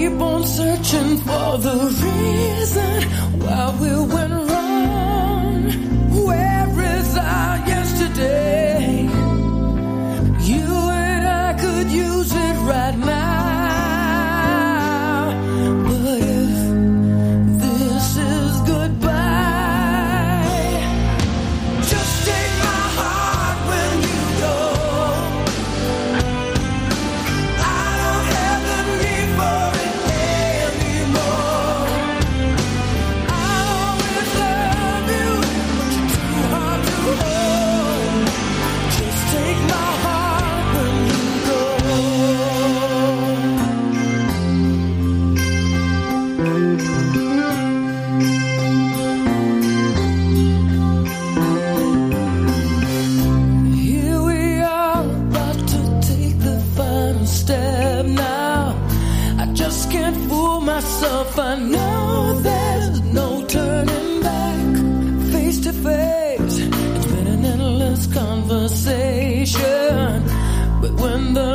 keep on searching for the reason why we went wrong. myself, I know there's no turning back. Face to face, it's been an endless conversation. But when the